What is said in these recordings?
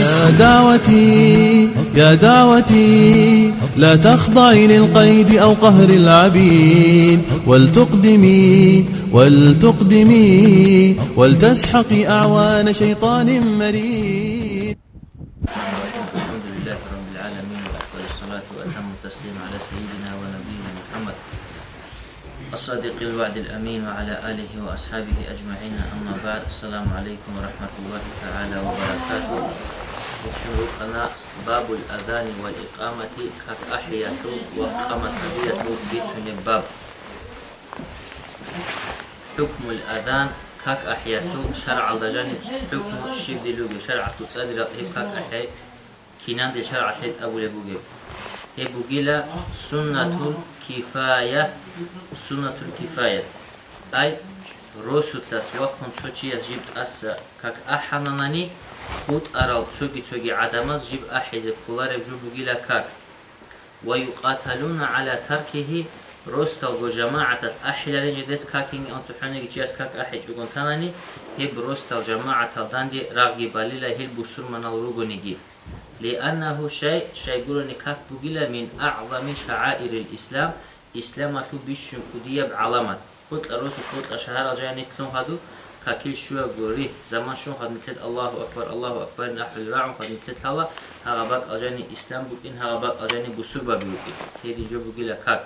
يا دعوتي يا دعوتي لا تخضعي للقيد أو قهر العبيد. ولتقدمي ولتقدمي ولتسحقي أعوان شيطان مريد. الحمد لله رب العالمين وأفضل الصلاة وأتم التسليم على سيدنا ونبينا محمد الصادق الوعد الأمين وعلى آله وأصحابه أجمعين. أما بعد السلام عليكم ورحمة الله تعالى وبركاته. شروطنا باب الأذان والإقامة كأحية وقامة بيت بيتون باب. حكم الأذان كاك أحياء شرع الدجان حكم الشيب دلوغي شرع تصدر كاك أحياء كنان دي شرع سيد أبو لبوغي هبوغي لا سنة الكفاية. سنة الكفاية. أي رسول تلس وقم تشوشي جبت أسا. كاك أحناناني утъарал цӯги-цӯги адамас жиб аҳизе куларев ҷубугила кар ва юқаталуна ала таркиҳи ростал го ҷамаатат аҳилари ҷедес какинги ансуханиги чиас как аҳи ҷугонтанани ҳиб ростал ҷамаатал данди рағги балила ҳил бусурманал ругуниги лианнаҳу шай шайгурони как бугила мин аъзами шаъаири лислам исламату бишшумкудияб аламат хутла росу хутла шаҳарал ҷаяни тлунҳаду كاكيل شوى قوري. زمان شون خد نتلت الله أكبر الله أكبر. نحو الراعم خد نتلت هلا هغباك أجاني إسلام بقين هغباك أجاني بسر بابيوكي هيدي جو بقيلة كاك.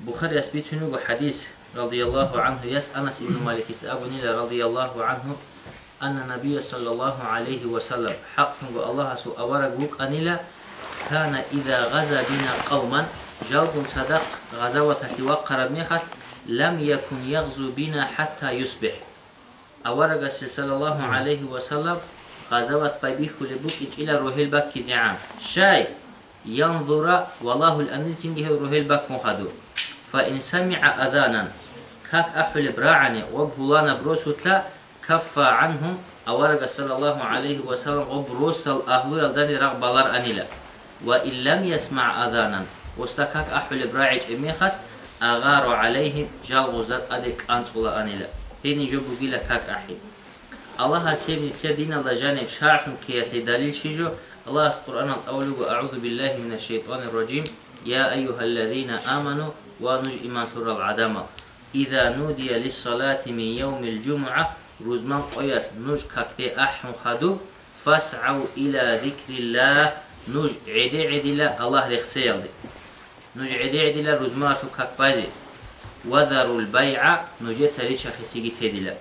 بخاري أسبيت شنو؟ حديث رضي الله عنه. يس أنس بن مالك أبني رضي الله عنه أن النبي صلى الله عليه وسلم حق الله سو أورق بوك أنيلا كان إذا غزا بنا قوما جلب صدق غزوة توقر ميخل لم يكن يغزو بنا حتى يصبح. أورق صلى الله عليه وسلم غزوة بيبيخ لبوك إلى روح البك زعام شاي ينظر والله الأمن سنجه روح البك مخدو. فإن سمع أذانا كاك أحل براعني وبهلانا بروسوتلا كفى عنهم. أورق صلى الله عليه وسلم وبروس الأهل يلدني رغبالار أنيلا وإن لم يسمع أذانا وستكاك أحل براعي إميخس أغار عليه جال غزات أدك أنطولا أنيلا هيني جو بقيلا كاك أحل الله سيبني سيدين الله جانب شارحم كياتي دليل شجو الله القرآن الأول أعوذ بالله من الشيطان الرجيم. يا أيها الذين آمنوا ونج إيمان سورة العدمة إذا نودي للصلاة من يوم الجمعة رزمان قيات نج كاكتي أحم خدو. فاسعوا إلى ذكر الله نج عدي عدي لا الله لخسيل دي нуҷъиди идила рузмаашу какбази вадару лбайъа нуҷе цари чахисиги тедила.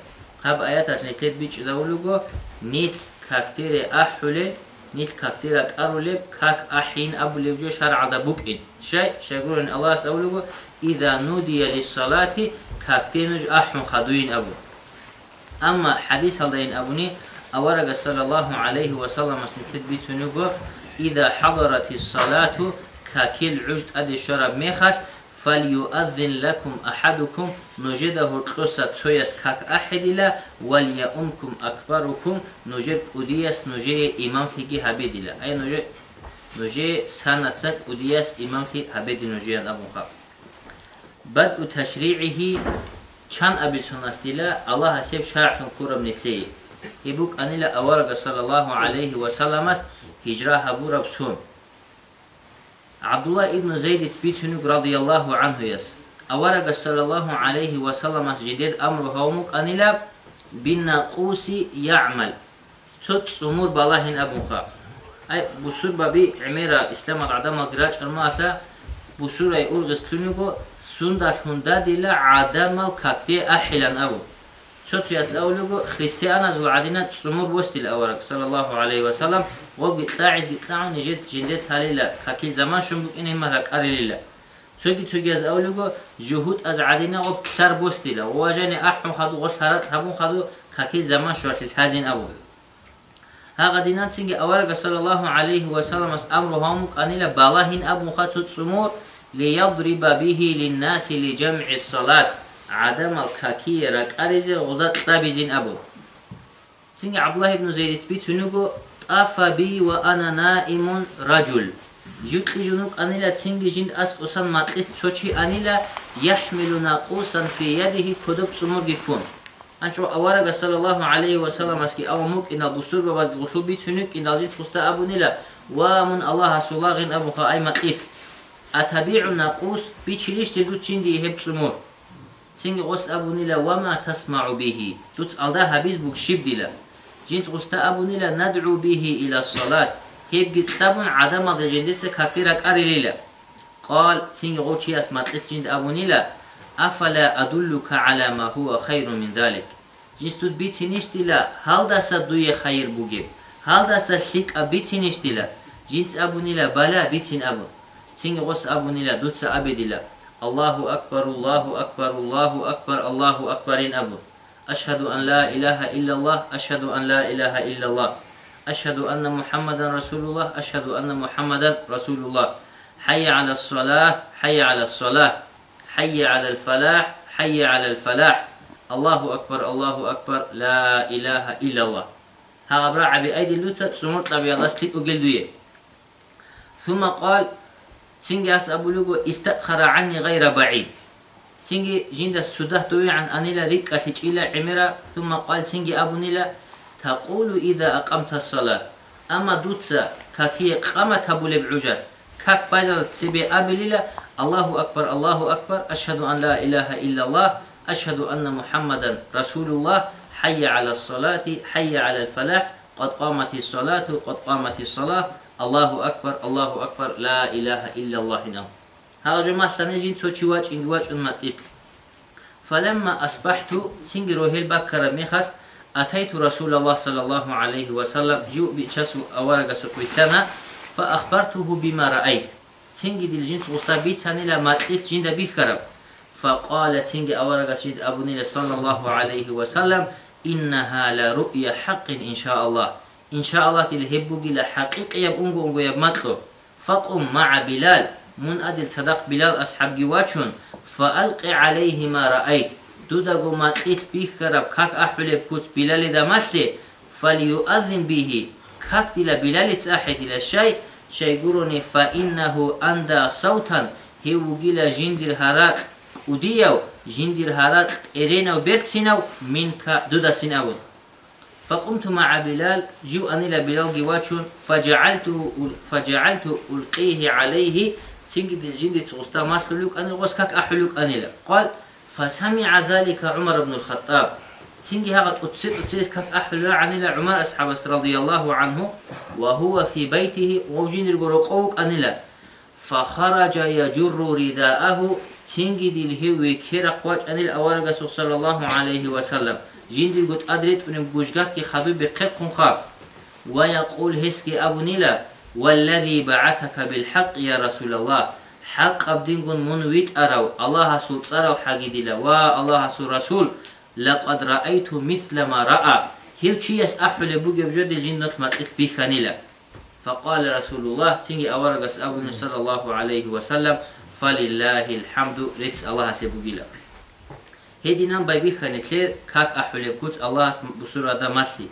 Ҳаб аяташни тед бичзавулуго нит кактире аҳуле нит кактира карулеб как ахин абулевҷо шаръада букин шай шайгурин аллах савлуго ида нудия лиссалати кактинуҷ ахун хадуин абу. Амма ҳадис ҳалдаин абуни аварага саллаллоҳу алайҳи васаллам асни тед бицунуго ида ҳадарати ссалату أورق صلى الله عليه وسلم سنتد بيتنوغو إذا حضرت الصلاة كاكيل عجد أدي الشرب ميخاس فليؤذن لكم أحدكم نجده القصة تسويس كاك أحد لا وليأمكم أكبركم نجر أديس نجي إمام فيكي هبيد لا أي نجي نجي سنة أديس إمام في هبيد نجي أبو خاف بدء تشريعه كان أبي سنة لا الله سيف شرع في كورم نكلي يبوك أن لا أورق صلى الله عليه وسلم هجرة بورا بسون Abdullah ibn Zayd ispiçünük radıyallahu anhuyas. Avaraga sallallahu aleyhi ve sellem ascided amru havmuk anila bin naqusi ya'mal. Tut sumur balahin abunha. Ay bu surba bi imira islamat adama giraç almasa bu surayı urgız tünugo sundat hunda dila adamal kakti ahilan abu. Tut yatz avlugo Hristiyan azul adina sumur bostil avarak sallallahu aleyhi ve sellem. عليه وسلم وبيطلعز بيطلعوا نجد جندت هاليلا كاكي زمان شنبو إنه مرق أريلا تسوكي تسوكي از أولوكو جهود از عدنا وبتر بوستي لا وواجاني أحم خدو غسرات هبون خدو كاكي زمان شوات التازين أبو هاغا دينان سنجي أورق صلى الله عليه وسلم أس أمر هم قانيلا بالاهين أبو خدو تسمور ليضرب به للناس لجمع الصلاة عدم الكاكي ركاريز غدا طابزين أبو سنجي عبد الله بن زيد سبيت афаби ва ана наимун раҷул ютлі жунук анила цинги жинд ас усан матлит сочи анила яҳмилу нақусан фи ядиҳи кудуб цумурги кун анчо аварага саллаллаҳу алайҳи васалам аст ки авамук ина гусур ба вазгусу бицунук иналзит хуста абунила вамун аллаҳ асулагин абуха ай матлит атабиу нақус бичилишти ду чинди ҳеб цумур цинги ғос абунила вама тасмау биҳи дуц алда ҳабиз букшибдила جنس غستا أبو نيلا ندعو به إلى الصلاة. هيب كتاب عدم هذا جندت كثيرك أري ليلا قال سين غوتشي أسمات جند أبو نيلا أفلا أدلك على ما هو خير من ذلك جنس تود بيتنشت لا هل داسا دوية خير بوجيب هل داسا شيك أبيتنشت لا جنس أبو نيلا بلا بيتن أبو سين غوس أبو نيلا دوتس أبدي لا الله أكبر الله أكبر الله أكبر الله أكبر أبو أشهد أن لا إله إلا الله أشهد أن لا إله إلا الله. أشهد أن محمدا رسول الله أشهد أن محمدا رسول الله. حي على الصلاة حي على الصلاة. حي على الفلاح حي على الفلاح. الله أكبر الله أكبر. لا إله إلا الله. ها برا بأيدي اللوتة سمرت طبيعي الله ستيق وقلدوية ثم قال تنجاس أبو لغو استأخر عني غير بعيد. تنجي جند السده توي عن أنيلا ريك أتجيلا عمرا ثم قال تنجي أبو نيلا تقول إذا أقمت الصلاة أما دوتسا كاكي قامت أبو لبعجر كاك بايزل تسيبي أبليلا الله أكبر الله أكبر أشهد أن لا إله إلا الله أشهد أن محمدا رسول الله حي على الصلاة حي على الفلاح قد قامت الصلاة قد قامت الصلاة الله أكبر الله أكبر لا إله إلا الله نعم هاجما سنجين توچي واج إنج واج أمتيك فلما أصبحت تنجي روهيل بكر ميخس أتيت رسول الله صلى الله عليه وسلم جو بيشسو أورغ سكويتنا فأخبرته بما رأيت تنجي دي الجنس غستابيت سنلا ماتيك جند بيخرب فقال تنجي أورغ سيد أبو صلى الله عليه وسلم إنها لرؤيا حق إن شاء الله. إن شاء الله تلهبو جل حقيقة يبقى أنغو يبمطلو فقم مع بلال. من أدل صدق بلال أصحاب جواتشون. فألقي عليه ما رأيت. دودا ما تقيت بيه كرب كاك أحول بكوت بلال دا مثل فليؤذن به. كاك دل بلال إلى الشيء شيء قروني فإنه أندى صوتا. هو جيلا جندر هراك وديو جندر هراك إرينا وبرتسينو منك دودا سيناون فقمت مع بلال. جو أني بلال جواتشون. فجعلت فجعلت ألقيه عليه. تنجي بالجند تغستا ما سلوك أنا غسكك أحلوك أنيلا قال فسمع ذلك عمر بن الخطاب. تنجي هذا أتسد أتسد كك أحلو عنيلا عمر أصحاب رضي الله عنه وهو في بيته وجين القرقوك أنيلا فخرج يجر رداءه. تنجي دي الهوي كيرا قواج أنيل أورغ صلى الله عليه وسلم. جين دي قد أدريت أن بوجغاك خذو بقرق خاب. ويقول هسكي أبو نيلا والذي بعثك بالحق يا رسول الله. حق أبدينكم من ويت أروا الله سول صروا حقي دلا والله سول رسول. لقد رأيت مثل ما رأى. هيو تشيس أحول بوجي بجد الجنة ما بخنيلا فقال رسول الله تنجي أورغس أبو صلى الله عليه وسلم فلله الحمد. ريتس الله سيبوغيلا هيدي نام باي بخنتلير كاك أحول بكوت الله بسورة دا مثلي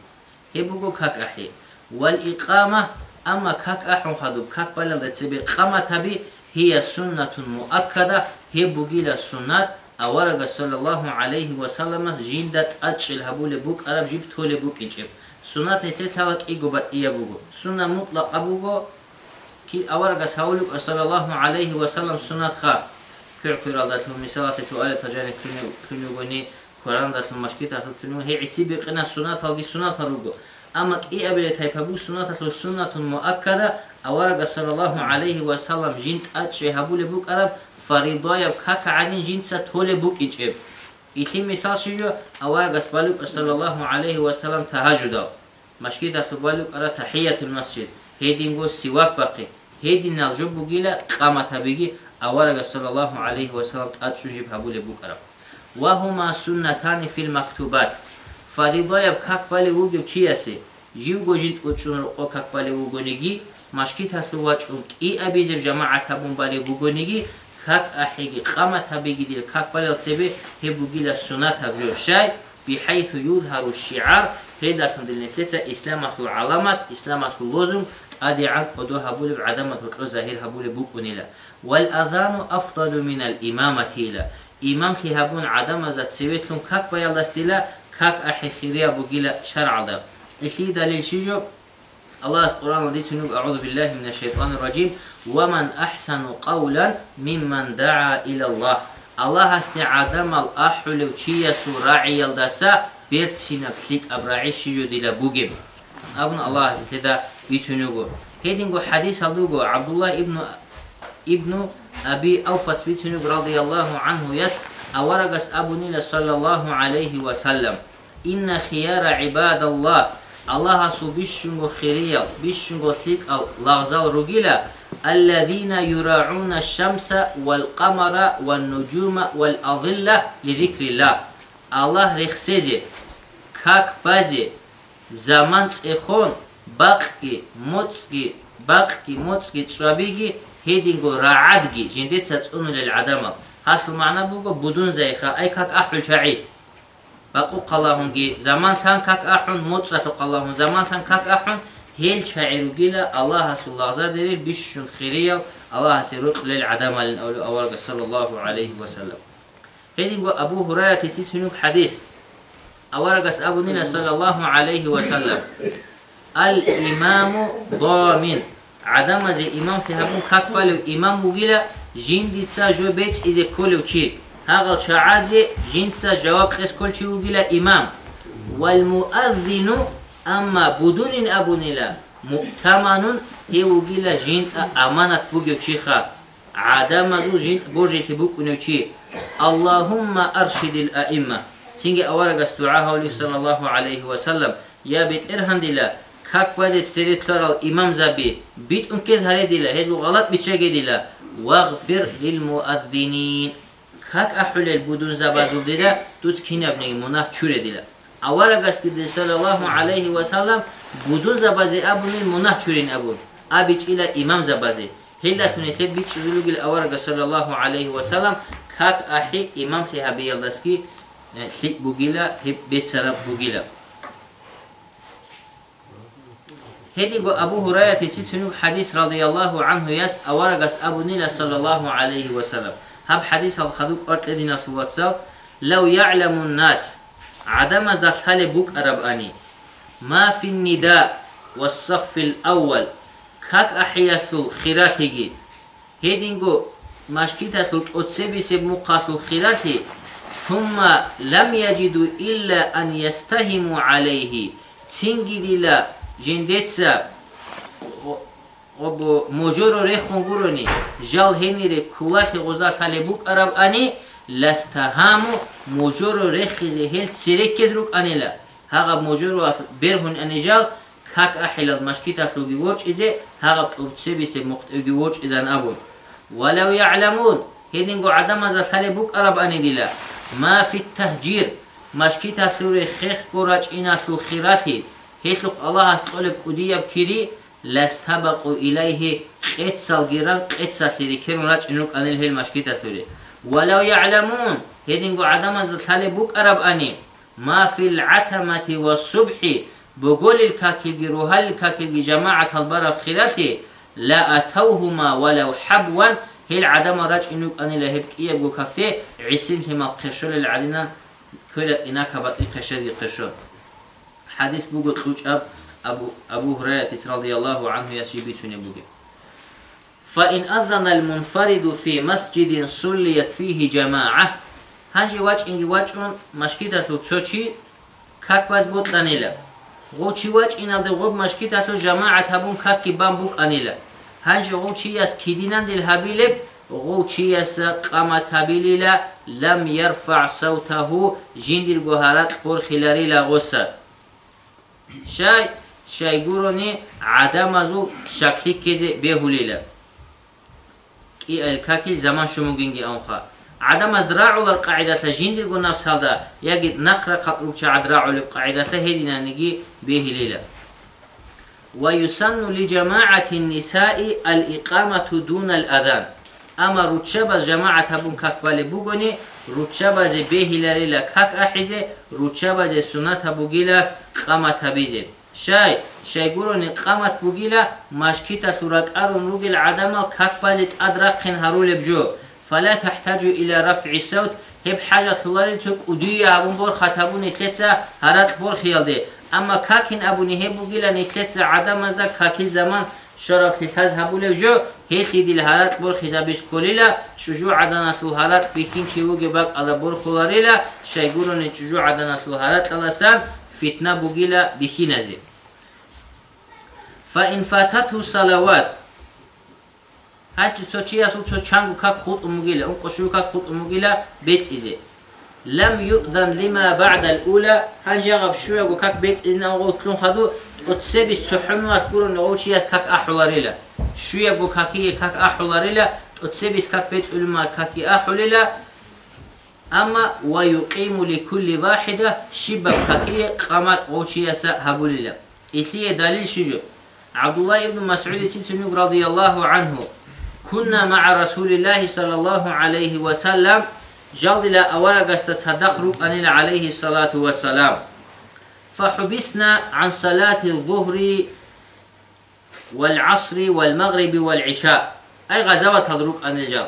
هيبوغو كاك أحي. والإقامة أما كاك أحون خدو كاك بلد تسبي قامت هبي هي سنة مؤكدة هي بقيلة سنة أورغ صلى الله عليه وسلم جندت أتشل هبول بوك أرب جيب تولي بوك إنجب سنة نتلتاوك إيقو بات إيا بوغو سنة مطلق أبوغو كي أورغ سهولك صلى الله عليه وسلم سنة خا كير كير دات المسالة تؤالي تجاني كنو غني Kur'an dersin başka tartı tutulmuyor. Hey isi bir kına sunat halgi sunat harugu. Ama ki ebele taypa bu sunat hatlu sunatun muakkada avaraga sallallahu aleyhi ve sellem jint at şehabule buk arab faridaya kaka alin jint sat hole buk içeb. İtli misal şuyu avaraga sallallahu aleyhi ve sellem tahaccuda. Başka tartı baluk ara tahiyyatul masjid. Hedingo sivak baki. Hedin alcu bugile kamata bigi avaraga sallallahu aleyhi ve sellem at şujib habule buk arab. كاك بالي وجب چياسي جيو گوجيت اوچون رو كاك بالي وگونيگي مشكيت هسلو واچون كي ابيزب جماعة هبون بالي وگونيگي كاك احيگي قامت هبيگي ديل كاك بالي تبي هبوگي لسنات هبجو شاي بحيث يظهر الشعار هيدا تندلنتلتا اسلام اخلو علامات اسلام اخلو لوزم ادي عنك ودو هبول بعدم تطلو ظاهر هبول بوكونيلا والاذان افضل من الامامه هيلا امام كي هبون عدم ذات سويتلون كاك بايا как ахи хирия бугила шар'ада ихи далил шижо الله قرآن دي سنوب أعوذ بالله من الشيطان الرجيم ومن أحسن قولا ممن دعا إلى الله الله استي عدم الأحل وشي سراعي يلدسا بيت سينب سيك أبراعي شجو دي بوغيب أبن الله استي بيتنوغو هيدنغو حديث هلوغو عبد الله ابن ابن أبي أوفت بيتنوغ رضي الله عنه يس أورغس أبو نيل صلى الله عليه وسلم. إن خيار عباد الله الله سو بيشنغو خيريا بيشنغو ثيك أو لغزال رجيلا الذين يراعون الشمس والقمر والنجوم والأظلة لذكر الله. الله رخصيزي كاك بازي زمان تخون باقي موتسكي باقي موتسكي تسوابيجي هيدينغو راعدجي جندت ستسون للعدمة هاسل معنى بوغو بدون زيخا أي كاك أحل شعي باقو قلاهم جي زمان ثان كاك أحن موتسة قلاهم زمان ثان كاك أحن هيل شاعر جيلا الله سو الله زادري بشون خيريا الله سيرق للعدمة للأولو أورق صلى الله عليه وسلم هيدينغو أبو هريرة تسيسنوك حديث أورق أبو نينا صلى الله عليه وسلم الإمام ضامن عدم زي إمام تهبون كاكبالو إمام بوغيلا جنديتسا جو بيتس إذا كولو چي هاغل شعازي جنديتسا جواب قس كل چي وغيلا إمام والمؤذن أما بدون أبونيلا مؤتمن هي وغيلا جند أمانة بوغيو چيخا عدم زو جند بوجي تبوك چي اللهم أرشد الأئمة تنجي أورغس دعاه صلى الله عليه وسلم يا بيت hak vəzi çiri tutaral imam zəbi bit unkez hələ dilə hez qalat biçə gedilə vəğfir lil muəzzinin hak ahulel budun zəbazul dilə tut kinəbni munah kür edilə avvələ qəsqidi sallallahu aleyhi və sallam budun zəbazi abunil munah kürin əbun abic ilə imam zəbazi Hillas min etib bir çizulu gil avara sallallahu aleyhi ve sellem kak ahi imam sihabi yallaski e, hib bugila hib bet sarab bugila. هدي أبو هريرة تتسنوك حديث رضي الله عنه يس أورغس أبو نيل صلى الله عليه وسلم هب حديث الخدوك أرت لدينا في واتساب لو يعلم الناس عدم زخل بوك أرباني ما في النداء والصف الأول كاك أحياث خراته هدينغو مشكيتة الأتسبي سب مقاس الخراته ثم لم يجدوا إلا أن يستهموا عليه تنجد لا жендеца обо можоро ре хунгурони жал хенире кулахи гоза халебук араб ани ластаҳаму можоро ре хизе хел цирекезрук анила ҳага можоро берхун ани жал как ахилал машкит афлуги воч изе ҳага турцебисе мухтуги воч изан абун валау яъламун хенинго адам аз халебук араб ани дила ма фи таҳҷир машкит афлури хех горач ин аслу хирахи Heç الله استولك astolib qudiyab kiri لاستبقوا إليه قتسل جيران قتسل لي كرمراج إنوك أنيل هيل مشكيتا ثوري ولو يعلمون هيدنغو عدم از بوك أرب أني ما في العتمة والصبح بقول الكاكيل جروها الكاكيل جماعة البرا خلالتي لا أتوهما ولو حبوا هيل عدم راج إنوك أنيل هيب كيبقو كاكتي عسين هما قشول العدنا كل إناك بطي قشل. قشول حديث بوغو تلوچ أبو, أبو هريرة رضي الله عنه يشيبي بوغي فإن أذن المنفرد في مسجد صليت فيه جماعة هنجي واج إنجي واج أن مشكيتا تلو تسوچي كاك باز بوت لانيلا غوچي واج إن أدو غوب مشكيتا تلو جماعة هبون كاك بام بوك أنيلا هنجي غوچي يس كيدينان دل هبيلب غوچي يس قامت هبيليلا لم يرفع صوته جندل غهارات قور خلاري لا غصر شاي شاي قروني عدم ازو شكلي كيزي بيهوليلا كي الكاكي زمان شموغينجي أنخا عدم ازدراعو للقاعدة جندر قو نفس هذا يجد نقرأ قطرق شا ادراعو للقاعدة هيدنا نجي بيهوليلا ويسن لجماعة النساء الإقامة دون الأذان أما روتشبز جماعة هبون كاكبالي بوغوني рутчабазе беҳиларила как ахизе рутчабазе суната бугила қамат ҳабизе. Шай шайгурони қамат бугила машкита суракъарун ругил адама как базит адраққин ҳарулебҷо фала таҳтаҷу ила рафъи савт ҳеб ҳажат хуларил цук удуя ҳабун бор хатабуни тлеца ҳарат бор хиялде. Амма какин абуни ҳеб бугила нитлеца адамазда какил заман عدم از كاكين زمان شراب تلتاز هبو لبجو هيتي دي الهارات بور خزابيش كوليلا شجو عدنا سلو هارات بكين شيوو جباك على بور خلاريلا شايقولو نشجو عدنا سلو هارات على سان فتنة بوغيلا بخينزي فإن فاتته صلوات هاچ تو چی اسو تو چانگو کاک خود امگیلا اون قشو کاک خود امگیلا بیت ایزه لم يؤذن لما بعد الأولى. هنجا غب شوية وكاك كاك بيت إذن أو كلون خدو؟ وتسبي سحن واسكورو نغو شياس كاك أحولاريلا شوية بو كاكي كاك أحولاريلا وتسبي كاك بيت علما كاكي أحوليلا أما ويقيم لكل واحدة شبه كاكي قامت غوشياسا هبوليلا إثلية دليل شجو. عبد الله بن مسعود تنسنوك رضي الله عنه. كنا مع رسول الله صلى الله عليه وسلم جلد لا أولا قست تصدق ركن عليه الصلاة والسلام فحبسنا عن صلاة الظهر والعصر والمغرب والعشاء. أي غزوة تدرك أن الجال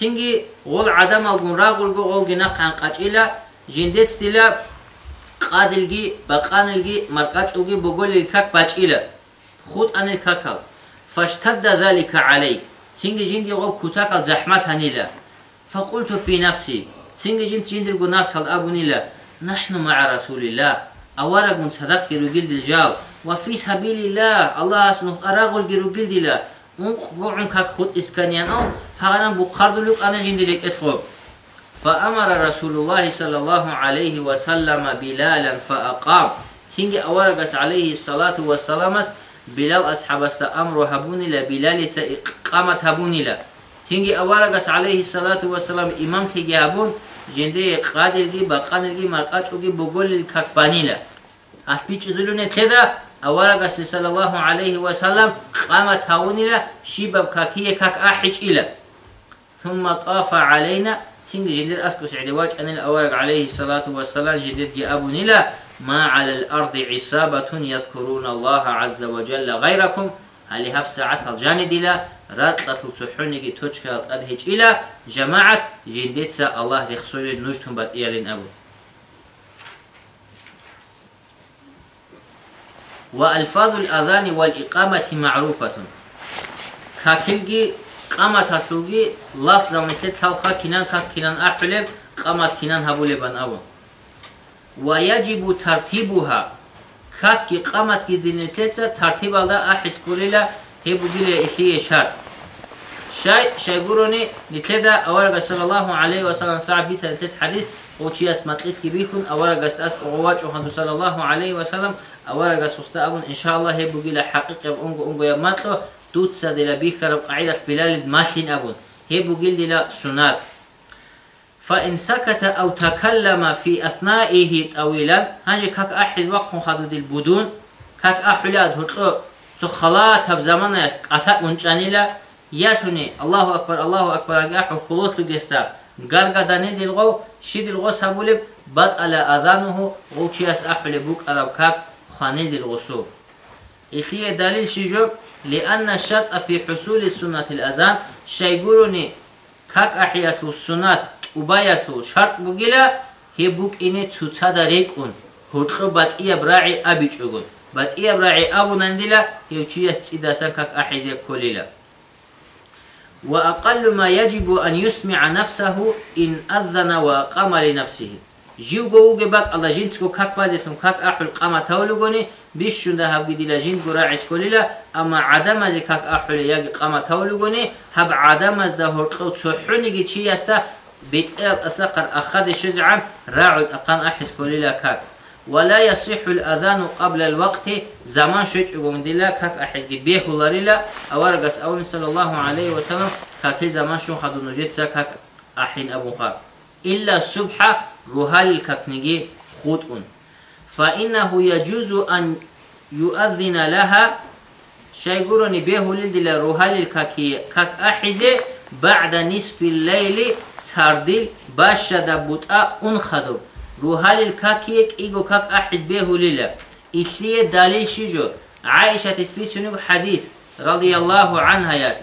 تنجي غول عدم الغن راغل غول جناق عن قجلة جندت ستلا قادلجي بقانلجي مرقاجوجي بقول الكاك باجيلة خود أن الكاكال فاشتد ذلك علي تنجي جندي غول كتاك الزحمات هنيلا فقلت في نفسي تنجي جنت جندر قو نفس الأبني لا؟ نحن مع رسول الله أولا قم تذكر قلد الجال وفي سبيل الله الله سنو أراغل قلد قلد لا. خود إسكانيان أو هغانا بقرد لك أنا جندي لك أتخب فأمر رسول الله صلى الله عليه وسلم بلالا فأقام. تنجي أولا قس عليه الصلاة والسلام بلال أصحاب أمر هبوني لا بلال إقامة هبوني لا. تنجي أولا قس عليه الصلاة والسلام إمام تيجي هبون جنده قادلگی بقانلگی مرقاچوگی بقول الككبانيلا أفبيش زلونة تدا قصي صلى الله عليه وسلم قامت هاونيلا شيباب كاكية كاك أحج إلى ثم طاف علينا تنج جديد أسكو سعدواج أن الأورق عليه الصلاة والسلام جديد أبو نيلا ما على الأرض عصابة يذكرون الله عز وجل غيركم هل هب ساعات الجاني ديلا رات تطلب تحونيكي توشكا الأدهج إلى جماعة جندتسا الله يخصوي نجتهم بات إيالين أبو. وألفاظ الأذان والإقامة معروفة كاكلجي قامت هسوجي لفظ مثل تلخا كنان كاك كنان أحلب قامت كنان هبولبان أبو. ويجب ترتيبها катки қаматки динетлеца тартибалда аҳис курила ҳебугиле ислие шар шай шайгурони нитледа аварага саллаллаҳу алайҳи васаллам саа биса нитлет ҳадис очиас матлитки бихун аварагас аз оғувачу ханду саллаллаҳу алайҳи васаллам аварагас устаабун иншааллах ҳебугила ҳақиқеб онго онгоя матло дутса дила бихараб қаидаш билалид маслин абун ҳебугил дила сунат فإن سكت أو تكلم في أثنائه طويلا هنجي كاك أحد وقت خدو دي البدون كاك أحلاد هتلو تخلات بزمانه قطع منجانيلا ياسوني الله أكبر الله أكبر أحو خلوط لجستا غرغا داني دلغو شي دلغو سابولب بات على أذانه غوشياس أحل بوك أربكاك خاني دلغسو إخيه دليل شجوب لأن الشرط في حصول السنة الأذان شيقولني كاك أحياثو السنة وبايثو شرط بقلا هي بوك إني تسوتا ريكون هرخو بات إيا براعي أبيج أغن بات إيا براعي أبو نندلا هي چياس تسيداسان كاك أحيزي كوليلا وأقل ما يجب أن يسمع نفسه إن أذن وقام لنفسه جيو جو جبك الله جنسكو كاك بازتهم كاك أحل قام تولغوني بيش شنده هب جدي لجين راعي كليلا أما عدم از كاك أحل يجي قام تولغوني هب عدم از ده هرقو تحوني جي چي يستا بيتقل أسقر أخذ شجعا راعد أقان أحس كليلا كاك ولا يصح الأذان قبل الوقت زمان شج دلا كاك أحس بيه لريلا أورغس أول صلى الله عليه وسلم كاك زمان شو خدو نجت كاك أحين أبو خار. إلا الصبح روحال كاكنجي خطء فإنه يجوز أن يؤذن لها. شيقولني به للدلا روحال الكاكي كاك أحزي بعد نصف الليل ساردل باشد بطأ أنخدو روحال الكاكيك إيجو كاك أحز به لله إثلية دليل شجو عائشة تثبيت شنو حديث رضي الله عنها يا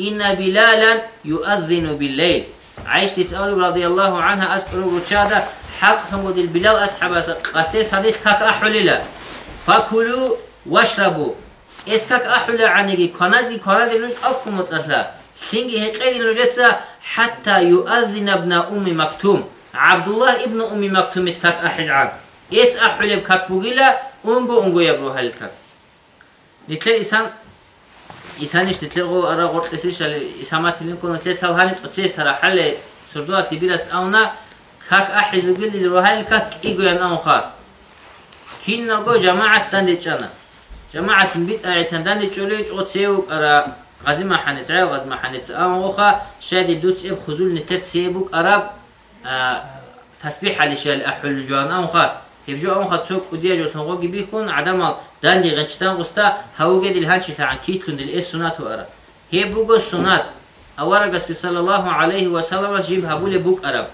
إن بلالا يؤذن بالليل عائشة تسأل رضي الله عنها أسأل رجادا حق هم دل بلال أصحاب قصدي حديث كك أحللا فكلوا واشربوا اس كك أحللا عنيجي كنازي كنازي لوج أكم متأثلا Хинги хекени лужеца хатта юаззина бна умми мактум. Абдуллах ибн умми мактум ит как ахижаб. Эс ахулеб как пугила унгу унгу ябру халит как. Нитлер исан ისანიშ თეთლეღო არა ყორტესი შალი ისამათილინ კონა თეთალჰანი წეს თარა ჰალე სურდუა ტიბირას ავნა ქაკ აჰიზუგილი როჰალ ქაკ იგოიან ამხა ქინაგო ჯამაათთან ეჭანა ჯამაათინ ბიტა ეცანდან ეჭული წოცეუ ყარა غازما حنت عيل غازما حنت أمغوخا شادي دوت إب خزول نتت سيبوك أراب تسبيح على شال أحل جوان أمغوخا يبجو أمغوخا تسوك وديا جو تنغوغي بيكون عدم دان دي غنشتان غستا هاوغي دي الهانشي تاعن كيتلون دي الإس سنات وأرا هي بوغو سنات أورا قسك صلى الله عليه وسلم جيب هابولي بوك أرب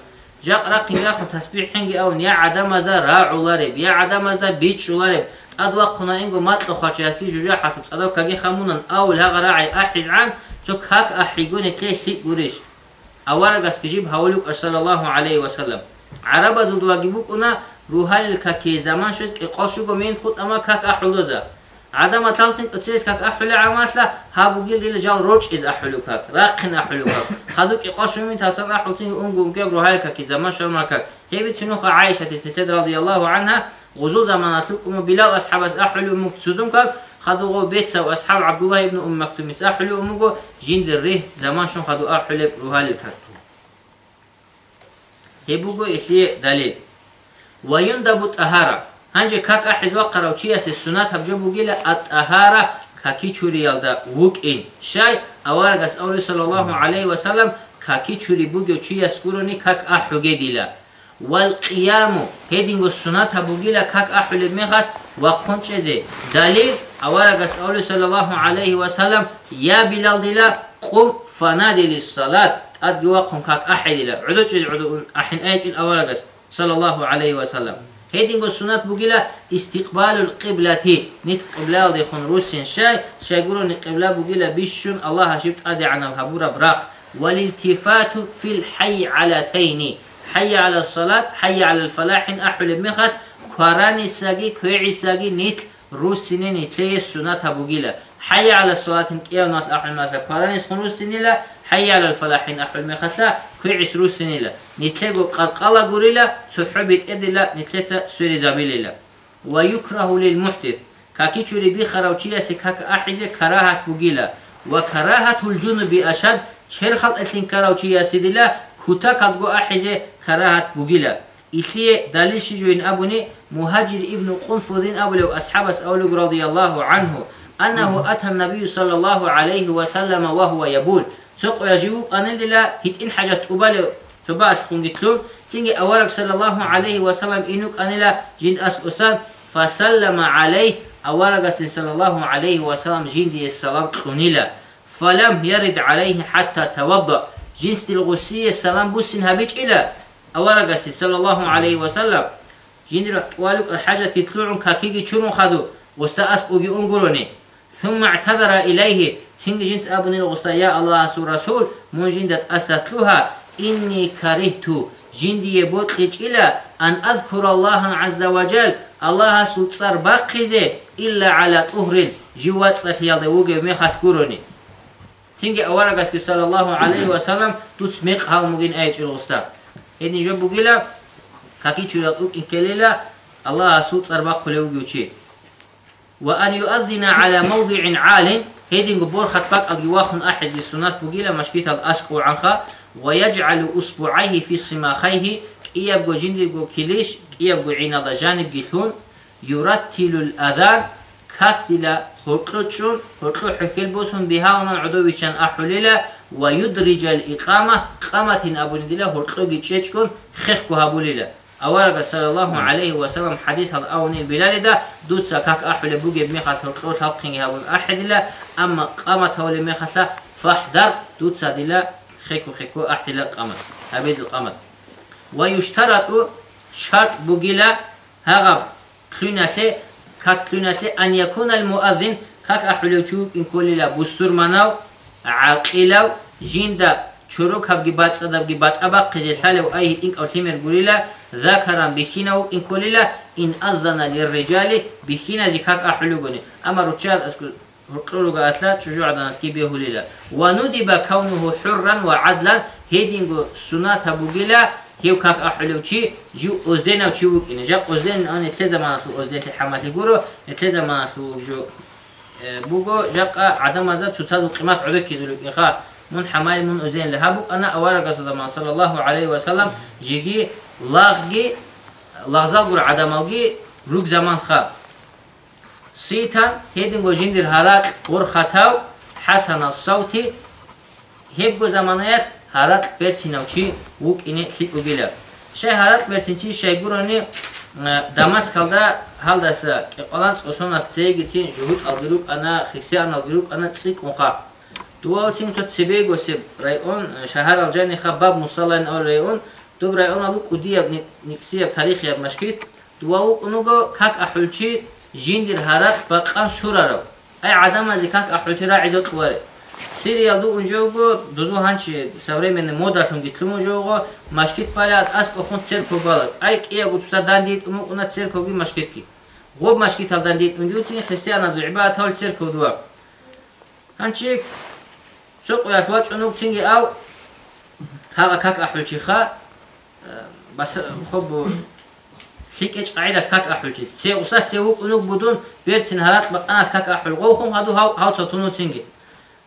جاق راقين راقم تسبيح حنجي أون يا عدم أزدا راعو لارب يا عدم أزدا بيتش لارب أدوا قنا إنغو ماتلو خاچاسي جوجا حسب صدو كاقي خمونن أول هاغ راعي أحج عن تك هاك أحيقون تلي خي قريش أورا قسك جيب هاولوك صلى الله عليه وسلم عرب زلدوا جيبوك أنا روحال كاكي زمان شد كي قاشو مين خود اما كاك احلوزا عدم تلسن اتسيس كاك احلو عماسلا هابو جيل ديل جال روش از احلو كاك راقن احلو كاك خدو كي قاشو مين تاسن احلوتين اونغو كي روحال كاكي زمان شو ما كاك هي بتسنو عائشة تسنتد رضي الله عنها غزو زمانات لكم بلال اصحاب احلو مقتصدون كاك خدو غو بيتسا واصحاب عبد الله ابن ام مكتوم احلو امغو جين الريه زمان شو خدو احلو روحال كاك هي بوغو إشي دليل ويندب الطهارة هنجي كاك أحز وقرأ وشياس السنات هبجو بوغيلا الطهارة كاكي چوري يلدا ووك إن شاي أوارغس أولي صلى الله عليه وسلم كاكي چوري بوغي وشياس كوروني كاك أحو ديلا والقيام. هيدين السنات هبوغيلا كاك أحو لمخات وقنچزي دليل أوارغس أولي صلى الله عليه وسلم يا بلال ديلا قم فنادي للصلاة. أدقوا وقم كاك أحد ديلا عدو عدو أحن آيت إن أوارغس صلى الله عليه وسلم. هيدين السنة بقيلا استقبال القبلة نت قبلة دي خن روسين شاي. شاي يقولون القبلة بقيلا بيشون. الله شبت أدي عنا هبورا براق. والالتفات في الحي على تيني. حي على الصلاة حي على الفلاح أحول بمخات كوراني ساقي كويعي ساقي نت روسين نتلي السنة بقيلا حي على الصلاة كيا ناس أحول مثلا كوراني سخن روسين لا. حي على الفلاح أحول مخات كوي عشرو سنيلا نتلقو قرقلا قريلا تحبت إدلا نتلتا سوري زابيليلا ويكره للمحدث. كاكي تشوري بي خراوچيا سكاك أحيزة كراهة بوغيلا. وكراهة الجنوب أشد. چهر خلط اتلين كراوچيا سيدلا كتا كالغو أحيزة كراهة بوغيلا إخي دليل شجوين أبوني مهاجر ابن قنفذين أبولي وأصحاب أولو رضي الله عنه أنه أتى النبي صلى الله عليه وسلم وهو يبول سوق يجيبوك أنا لا هيت إن حاجة تقبل تبعت خنجتلون تيجي أورك صلى الله عليه وسلم إنك أنا لا جند أس أسان فسلم عليه أورك صلى الله عليه وسلم جند السلام خنيلا فلم يرد عليه حتى توضأ جنس الغسية السلام بسن هبيج إلى أورك صلى الله عليه وسلم. جند والك الحاجة تطلعون كاكيجي شنو خدو وستا أسقو أنقروني ثم اعتذر إليه. سنگ جنس أبن الغسطى يا الله سو رسول من جندت أستتلها إني كرهت جندي بوتلج إلى أن أذكر الله عز وجل. الله سو تصر باقزي إلا على طهر. جوات صحيا دوغي ميخاش تنجي أورغس صلى الله عليه وسلم تسمق هاومغين أيج الغسطى إني جبو قيلا كاكي چورا إنكليلا الله سو تصر باقلوغي وأن يؤذن على موضع عال هيدين بور خطبك الجواخن أحد للسنات بقيلة مشكيت الأسقو عنها ويجعل أصبعيه في صماخيه إياب جو جندي جو كليش إياب جو عين جانب جثون يرتل الأذان как диля хурқлу чун хурқлу хухил бусун биха унан удувичан ахулила ва юдриджал иқама қаматин абунидила хурқлу гичечкун хихку хабулила аварага саллаллаху алейхи васалам хадис хал ауни билалида дуца как ахуле буге мехат хурқлу халқинги хабун ахидила амма қамат хавли мехаса фахдар дуца дила хику хику ахдила қамат хабидил қамат. Ва юштарату шарт бугила хагаб хюнасе كلوناسي كاك كلوناسي أن يكون المؤذن كاك أحول يشوف إن كل لا بستر مناو عاقلو جيندا чурукабги бацадабги батабаққизе салев айҳи ин кавтимер гурила закаран бихинау ин кулила ин аззана лирриҷали бихинази как аҳулугуни ама ручад рукруга атла чужуаданаски бехулила ва нудиба кавнуhu ҳурран ва адлан ҳедингу суната Хев как ахлевчи, жу озденав чи вукине. Жак озден ани тлеза манатлу озденти хамати гуро, тлеза манатлу жу э, буго жака адамаза цуцаду кимат удеки зулук иха мун хамал мун узен лахабу ана авара гасадама саллаллаху алейхи ва саллам жиги лагги лагзал гур адамалги рук заман ха ситан хединго жиндир харак ур хатав хасана савти хебго заманаят харат персинавчи ук ине хит угила ше харат персинчи шайгурани э, дамас калда ҳалдаса қиқаланц усунас сегитин жуҳуд алдирук ана хисеан алдирук ана цик унха дуалтин то цибего себ район шаҳар алҷани ха баб мусаллайн ол район дуб район алук удияб никсияб тарихияб машкит. Дуаук унуго как ахулчи жиндир харат баққан сурарав ай адамази как ахулчи раъизот куваре Серияда унҷо го, дозу ҳанчи современный модашум гитлум унҷо го, машкит палят, аз охун церко балат. Айк ия гу туса дандит, уму уна церко ги машкит ки. Гоб машкит ал дандит, унҷо тин христиан аз ибаат хал церко дуа. Ҳанчи соқ уясвач унук тинги ав, хага как ахулчи ха, э, бас хоб хикеч қайдаш как ахулчи. Се уса се ук унук будун, берцин харат бақанас как ахул. Гоу хум хаду хау цатуну тинги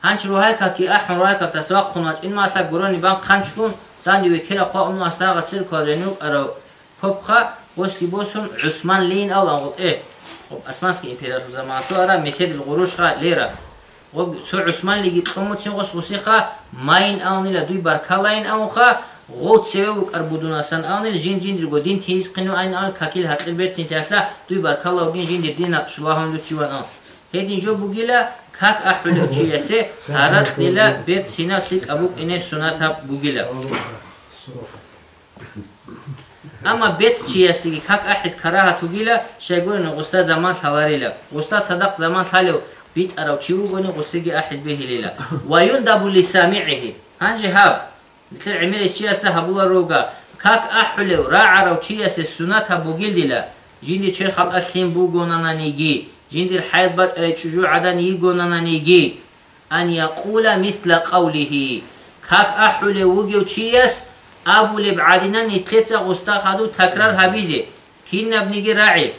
ҳанч руҳайка ки аҳн руҳайка тасва хунач ин маса гурони банк ханч кун данди векера қа ун мастага цир каденук арав копха боски босун усман лин алан гол э хоб османский империя заман то ара месед лгуруш ха лера хоб су усман лиги тому цин гос гуси ха майн аунила дуй баркалайн аун ха غوت سبب أربودوناسان أنل جين جين درجو دين تيز قنو أين أنل كاكيل هتل بيرتين تلاشلا دوي باركالله وجين جين دين نتشلهم دوتشوان أن هيدين جو بقيلا как ахвили учиясе харат лила бет сина тлик абук ине сунат хаб гугила амма бет чиясиги как ахис караҳат угила шайгурин густа заман хаварила густа садақ заман халю бит арав чи угони густаги ахис беҳилила ва юндабу лисамииҳи ҳанҷи хаб митл имилис чияса хабула руга как ахвилев ра арав чиясе сунат хаб бугилдила жинди чер халъа слим бугонананигӣ جند الحيض بات ألي تشجوع عدن يقولنا نيجي. أن يقول مثل قوله. كاك أحول وقيو تشيس أبو لبعدنا نتلتة غستا خدو تكرار هبيزي. كنا بنجي راعي.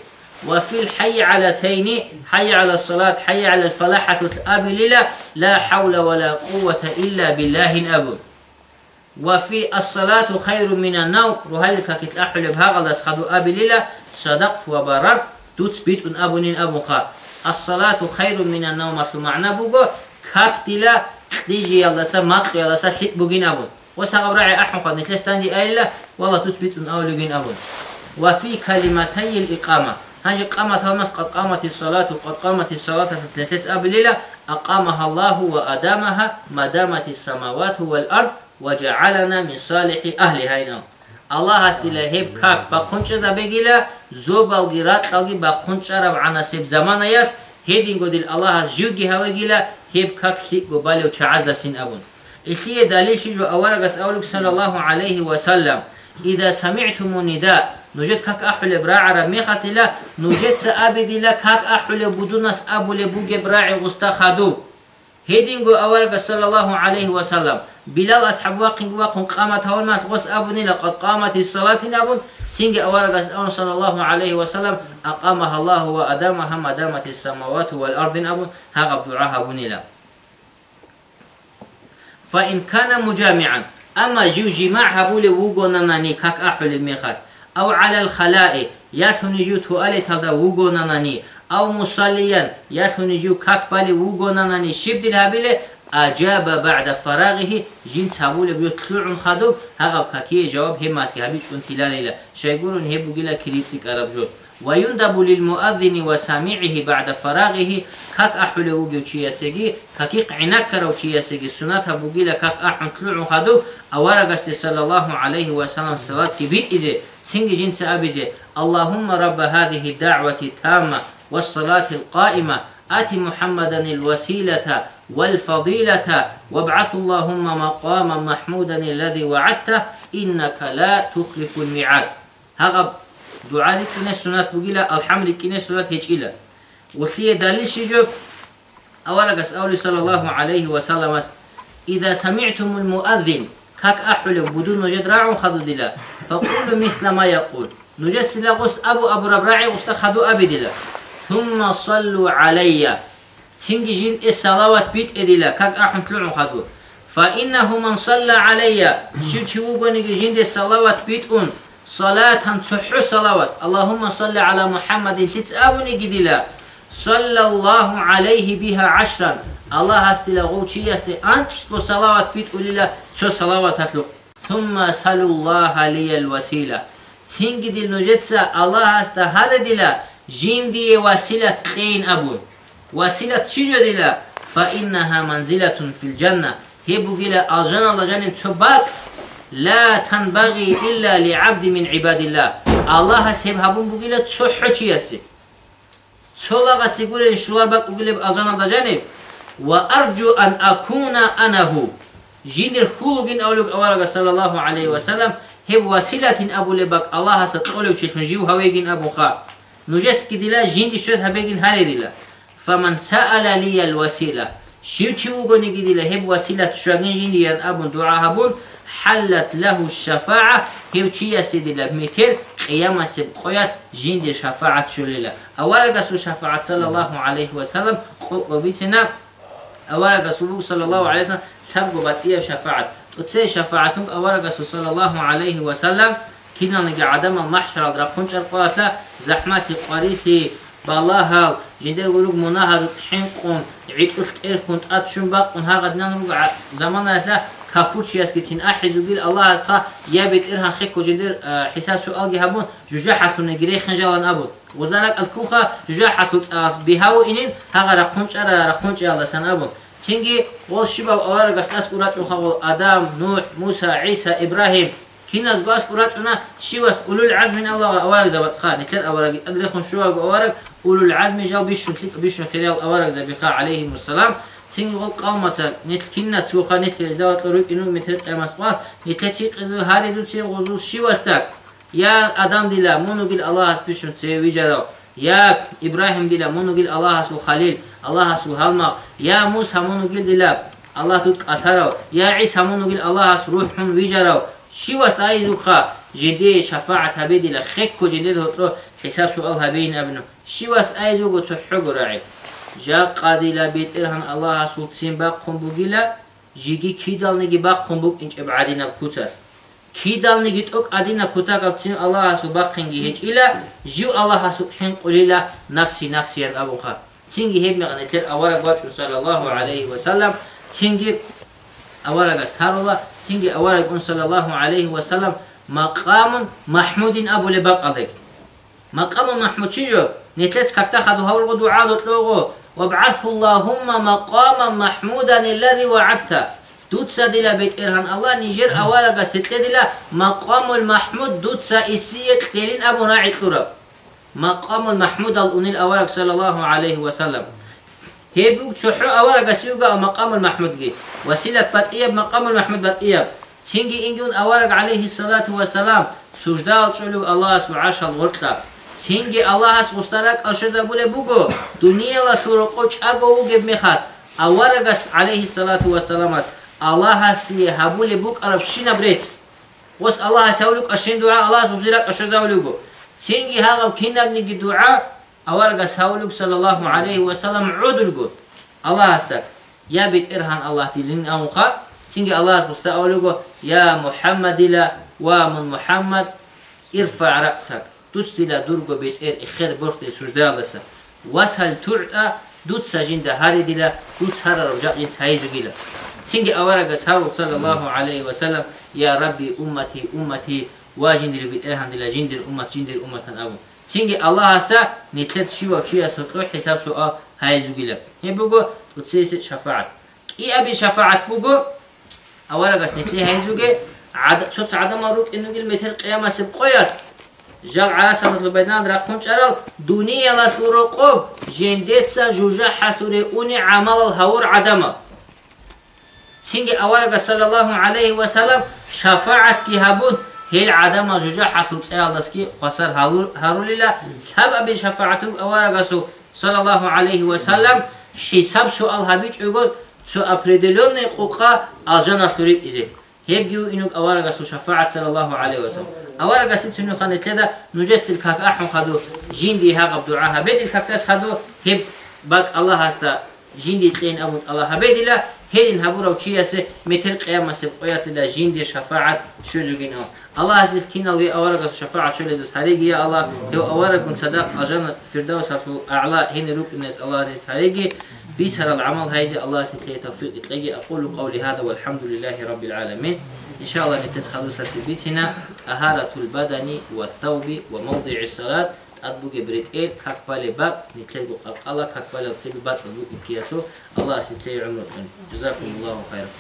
وفي الحي على تيني حي على الصلاة حي على الفلاحة ابو للا لا حول ولا قوة إلا بالله أبو وفي الصلاة خير من النوم. رهلك كتلأحل بهغلس خدو أبي للا صدقت وبررت. دوت بيت أن أبو أبو خا. الصلاة خير من النوم في معنى بوغو؟ كاكتلا ديجي يلدسا مطق يلدسا شيء بوغين أبو. وسأغب راعي أحمق نتلستان دي أيلا والله تثبت أن أولوغين أبو وفي كلمتي الإقامة. هاجي قامت هومس قد قامت الصلاة وقد قامت الصلاة في الليلة أقامها الله وأدامها ما دامت السماوات والأرض وجعلنا من صالح أهلها. هنا алла ҳастила ҳеб как? Ба қунча забегила зобалги раталги ба қунчарав анасеб заман аяс ҳедингодил алла ҳас жӯги ҳавагила ҳеб как хиго балеу чаазда син абун ихие далил шиҷва аварагас авлук салаллаҳу алайҳи васаллам ида самиътуму нида нужед как ахуле браара мехатила нужед саабидила как ахуле будунас абуле буге брааи густа хадуб. هيدينغو أولك صلى الله عليه وسلم. بلال أصحاب واقن واقن قامت هون ما غس أبني لقد قامت الصلاة نابون. سينج أولك صلى الله عليه وسلم. أقامها الله وأدامها ما دامت السماوات والأرض أبون هاغ دعاها بني فإن كان مجامعا. أما جو جماع هبول وغونا ناني كاك أحول ميخات. أو على الخلاء. يثنجو توالي تلدا وغوناناني أو مصليا. يثنجو كاكبالي وغوناناني شبد الهابيلي أجاب بعد فراغه جنس هبول بيو تلعن خدوب هغب كاكي جواب كي هبيش كنت لاليلا شايقولون هبو جيلا كريتسك أرب جول ويندب للمؤذن وسامعه بعد فراغه. كاك أحول وجو تشياسجي كاكيق عنكر وتشياسجي سنة بوجيلا كاك أحن طلعوا خدو أورغست صلى الله عليه وسلم الصلاة كبيت إذا سنجي جنس أبيزي. اللهم رب هذه الدعوة التامة والصلاة القائمة آت محمدا الوسيلة والفضيلة وابعث اللهم مقاما محمودا الذي وعدته إنك لا تخلف الميعاد. هغب دعاء كنا سنات بقيلة الحمد كنا سنات هيج إلى. وثي دليل شجب. أولا قس أولي صلى الله عليه وسلم إذا سمعتم المؤذن كاك أحول بدون نجد راع خذوا دلا فقولوا مثل ما يقول. نجد سلاغس أبو أبو ربراعي واستخذوا أبي دلا ثم صلوا علي. تنجي جين الصلوات بيت إدلا كاك أحن تلعون خذوا فإنه من صلى علي. شو شو بني جين الصلوات بيت أن. صلاة تحو صلوات اللهم صل على محمد تتأبني قدلا صلى الله عليه بها عشرا. الله هستلا غوشي يستي أنت بصلوات بيت أوليلا شو صلوات هتلو ثم سألوا الله لي الوسيلة تنجد النجتسا الله هستا هذا دلا جين دي وسيلة تين أبون وسيلة شجر دلا فإنها منزلة في الجنة. هي بقيلة الجنة الله جنة تباك لا تنبغي إلا لعبد من عباد الله. الله سيب هبون بقيلة تصحو چيسي صلاة سيقول شلار بك بقيلة الله جانب وأرجو أن أكون أنا هو. جين الخلق أولوك أولوك صلى الله عليه وسلم. هب وسيلة أبو لبك. الله ستقولوا شيء نجيو هويجين أبو خا. نجس كدلا جين دي شد هبيجين هاري دلا فمن سأل لي الوسيلة. شو شو قولي كدلا هب وسيلة شاقين جين دي أبو دعاء هبون حلت له الشفاعة. هيو چي سيدي لبميتر قيامة سبقويات جين دي شفاعة شليلة أولا قصو شفاعة صلى الله عليه وسلم وبيتنا. أولا قصو صلى الله عليه وسلم سبقو باتية شفاعة. وتسي شفاعتهم أولا قصو صلى الله عليه وسلم. شرقاسة زحمات قريسي بالله جندر قلوب مناها حين عيد قلت إيه كنت أتشن بق ونها قد ننرق زمان أسا كافور شيء أسكتين أحد وقيل الله أستا يابت إرها خيك وجندر حساس سؤال جهبون جوجا حسن نجري خنجالا أبو وذلك الكوخة جوجا حسن بهاو إنين هذا رقنش أرى رقنش الله سن أبو تيجي قول شباب أوارق أساس قرات وخول آدم نوح موسى عيسى إبراهيم هنا باش قرات أنا شي واس أولو العزم من الله اوارق زبط خان نتلن اوارق ادريخون شو اوارق أولو العزم جاو بيشون بيش خلال اوارق زبيقا عليهم السلام. تنقل قومة نيت زبط نتل زوات متر انو با نيت تي قزو هاريزو تي غوزو شي واس تاك. يا آدم ديلا مونو قل الله اس بيش تي جلو يا إبراهيم ديلا مونو قل الله اس الخليل الله اس هالما يا موسى مونو قل ديلا الله تك اثرو يا عيسى مونو قل الله اس روح ويجرو შივას აიზუხა ჯედე შაფაათ ჰაბედილა ხეკო ჯედე დოტო ჰისაბ შუალ ჰაბეინ აბნო. შივას აიზუგო ცუჰგურაი ჯა ყადილა ბეტერჰან ალაჰა სულცინ ბა ყუმბუგილა ჯიგი ქიდალნიგი ბა ყუმბუგ ინჭებ ადინა ქუცას. ქიდალნიგი ტო ყადინა ქუთა კაცინ ალაჰა სუბაყინგი ჰეჭილა ჯუ ალაჰა სუბჰინ ყულილა ნაფსი ნაფსიან აბუხა. ცინგი ჰებმეყანე თერ ავარა გვაჭუ სალალაჰუ ალაიჰი ვასალამ ცინგი ავარაგას თაროლა قواتش صلى الله عليه وسلم تنجي أورا قستار الله تنجي أورا قون صلى الله عليه وسلم مقام محمود أبو لباق عليك مقام محمود شجو نتلت كتا خدو هول دعاء لوغو وابعثه اللهم مقاما محمودا الذي وعدته دوتسا دلا بيت إرهان الله نيجر أولا ستة دلا مقام المحمود دوتسا إسية تلين أبو ناعي تلورا هيبوك تحو أولا قسيوغا مقام المحمود جي. وسيلك بطئيب مقام المحمود بطئيب تنجي إنجون أولا عليه الصلاة والسلام. سجداء شلو الله سبحانه الغرطة. تنجي الله سبحانه أشزا بولي بوغو. دنيا لا سورقوش أغو وجب مخات أولا قس عليه الصلاة والسلام الله سلي هبولي بوك أرب شين بريتس وس الله سولك أشين دعاء. الله سبحانه أشزا بولي بوغو تنجي هاغو كنا بنجي دعاء. Avval qasavluk sallallahu aleyhi və sallam udul qut. Allah hastaq. Ya bit irhan Allah dilin anqa. Çünki Allah hastaq avluqo ya Muhammed ilə və min Muhammed irfa raqsak. Tut ilə durqo bit ir ixir burxti sucdə alsa. Vashal tu'a dut sajində har idilə dut har rujaq in sayzugilə. Çünki avval qasavluk sallallahu aleyhi və sallam ya Rabbi ummati ummati vajindir bit irhan dilə jindir ummat jindir ummatan abu. چنگی الله اسا نیتلت شیوا چی اسو تو حساب سو ا های زوگیل هی بوگو تو سیس شفاعت ابي شفاعة بوگو اولا گس نیتلی های زوگی عاد چوت عدم روق انو گیل میتل قیامت سب قیاس جال على سنة لبنان راح تنش أرال دنيا لا ترقب جندتسا جوجا حسوري أني عمل الهور عدمه سنجي أولا صلى الله عليه وسلم شفاعة كهبون هل عدم جوجا حصل تسأل دسكي قصر هارو لله سبب شفاعته أورغسو صلى الله عليه وسلم حساب سؤال هبيج يقول سو أبريدلون قوقا الجنة تريد إزيل هيجيو إنك أورغسو شفاعة صلى الله عليه وسلم أورغسو تنو خانت لدى نجس الكاك أحو خدو جين دي هاقب دعاها بيد الكاكس خدو هب باك الله هستا جندي تلين أبوت الله هبيدلا هين هبورا وشياسة متر قيامة سبقيات الله جندي شفاعة شجوجين أو الله أورق شفاعة شو لزس هريجي يا الله. هو أورق من صدق. أجمع فردوس أعلى هنا روك الناس الله عز هريجي بيتر العمل هايزي الله كي توفيق إطلاقي أقول قولي هذا والحمد لله رب العالمين إن شاء الله نتسخلوا سرسبيتنا أهارة البدن والثوب وموضع الصلاة أدبوغ بريت إيل كاك بالي باك نتلقوا الله كاك بالي تسيبي بات الله سيتلي عمرك جزاكم الله خيرا